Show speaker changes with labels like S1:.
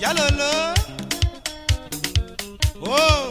S1: yálò ló. Oh.